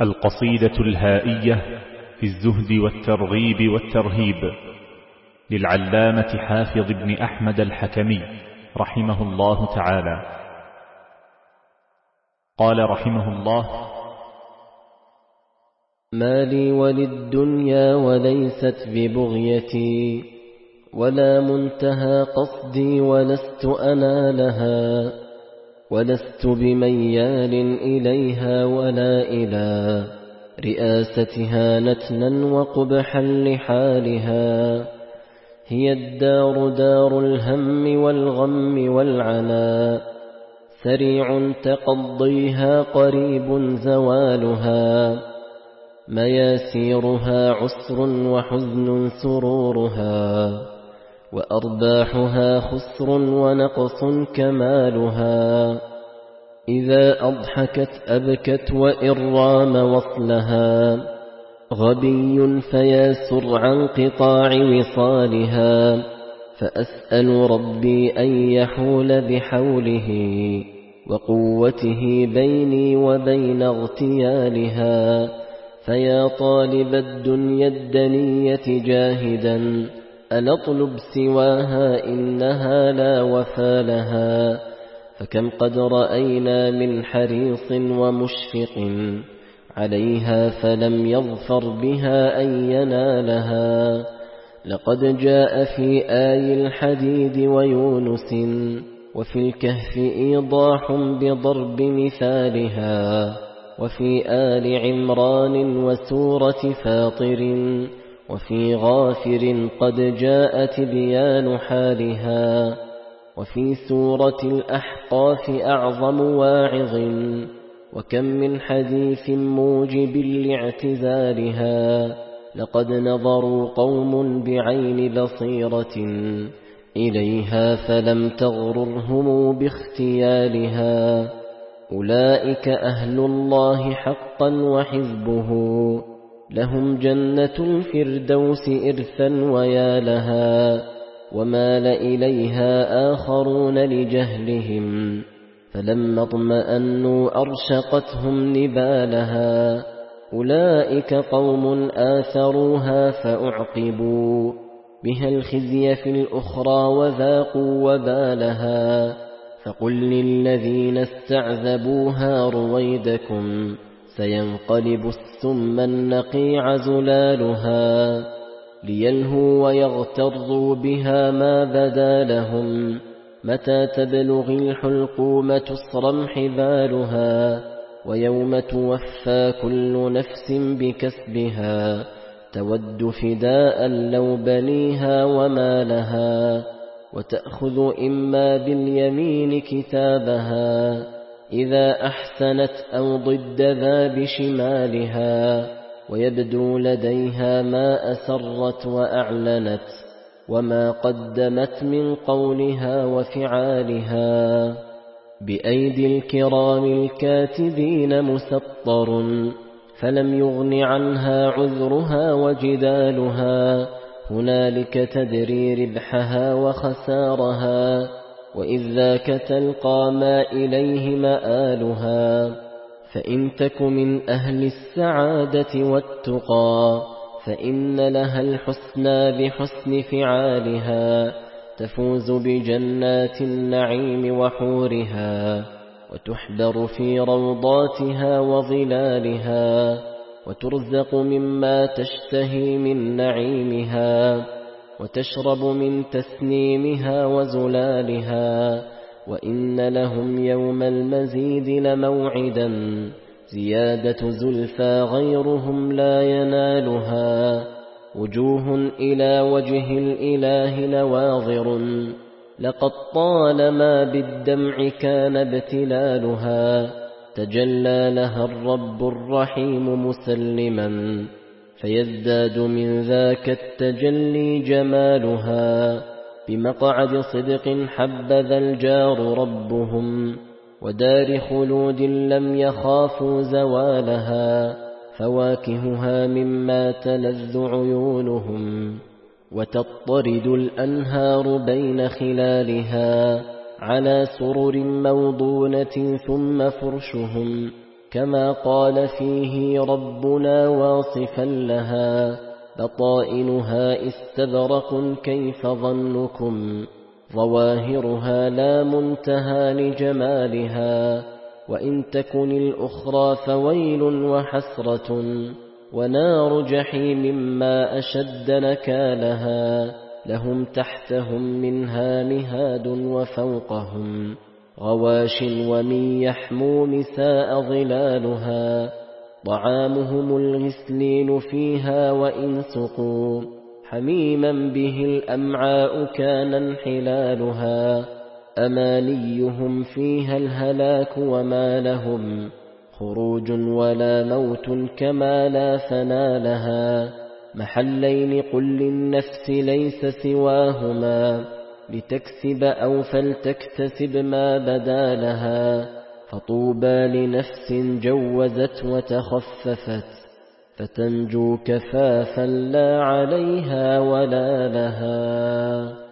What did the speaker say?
القصيدة الهائية في الزهد والترغيب والترهيب للعلامة حافظ بن أحمد الحكمي رحمه الله تعالى. قال رحمه الله ما لي وللدنيا وليست ببغيتي ولا منتهى قصدي ولست أنا لها. ولست بميال إليها ولا إلى رئاستها نتنا وقبحا لحالها. هي الدار دار الهم والغم والعناء سريع تقضيها قريب زوالها. مياسيرها عسر وحزن سرورها. وأرباحها خسر ونقص كمالها. إذا أضحكت أبكت وإن رام وصلها. غبي فياسر عن قطاع وصالها. فأسأل ربي أن يحول بحوله وقوته بيني وبين اغتيالها. فيا طالب الدنيا الدنية جاهدا. أنطلب سواها إنها لا وفى لها فكم قد رأينا من حريص ومشفق عليها فلم يظفر بها أن ينالها لقد جاء في آي الحديد ويونس وفي الكهف إيضاح بضرب مثالها وفي آل عمران وسورة فاطر وفي غافر قد جاء تبيان حالها وفي سورة الأحقاف أعظم واعظ وكم من حديث موجب لاعتزالها لقد نظروا قوم بعين بصيرة إليها فلم تغررهم باختيالها أولئك أهل الله حقا وحزبه. لهم جنة الفردوس إرثا ويا لها ومال إليها آخرون لجهلهم فلما اطمأنوا أرشقتهم نبالها أولئك قوم آثروها فأعقبوا بها الخزي في الأخرى وذاقوا وبالها فقل للذين استعذبوها رويدكم سينقلب السم النقيع زلالها ليلهوا ويغتروا بها ما بدا لهم متى تبلغ الحلقوم تصرم حبالها ويوم توفى كل نفس بكسبها تود فداء لو بنيها وما لها وتأخذ إما باليمين كتابها إذا أحسنت أو ضد ذا بشمالها ويبدو لديها ما أسرت وأعلنت وما قدمت من قولها وفعالها بأيدي الكرام الكاتبين مسطر فلم يغن عنها عذرها وجدالها هنالك تدري ربحها وخسارها وإذ ذاك تلقى ما إليه مآلها فإن تك من أهل السعادة والتقى فإن لها الحسنى بحسن فعالها تفوز بجنات النعيم وحورها وتحبر في روضاتها وظلالها وترزق مما تشتهي من نعيمها وتشرب من تسنيمها وزلالها وإن لهم يوم المزيد لموعدا زيادة زلفى غيرهم لا ينالها وجوه إلى وجه الإله نواظر لقد طالما بالدمع كان ابتلالها تجلى لها الرب الرحيم مسلما فيزداد من ذاك التجلي جمالها بمقعد صدق حبذا الجار ربهم ودار خلود لم يخافوا زوالها فواكهها مما تلذ عيونهم وتطرد الأنهار بين خلالها على سرر موضونة ثم فرشهم كما قال فيه ربنا واصفا لها بطائنها استبرق كيف ظنكم ظواهرها لا منتهى لجمالها وإن تكن الأخرى فويل وحسرة ونار جحيم ما أشد نكالها لهم تحتهم منها مهاد وفوقهم. غواش ومن يحموم ساء ظلالها طعامهم الغسلين فيها وإن سقوا حميما به الأمعاء كان انحلالها أمانيهم فيها الهلاك وما لهم خروج ولا موت كما لا فنا لها محلين قل للنفس ليس سواهما لتكسب أو فلتكتسب ما بدا لها فطوبى لنفس جوزت وتخففت فتنجو كفافا لا عليها ولا لها.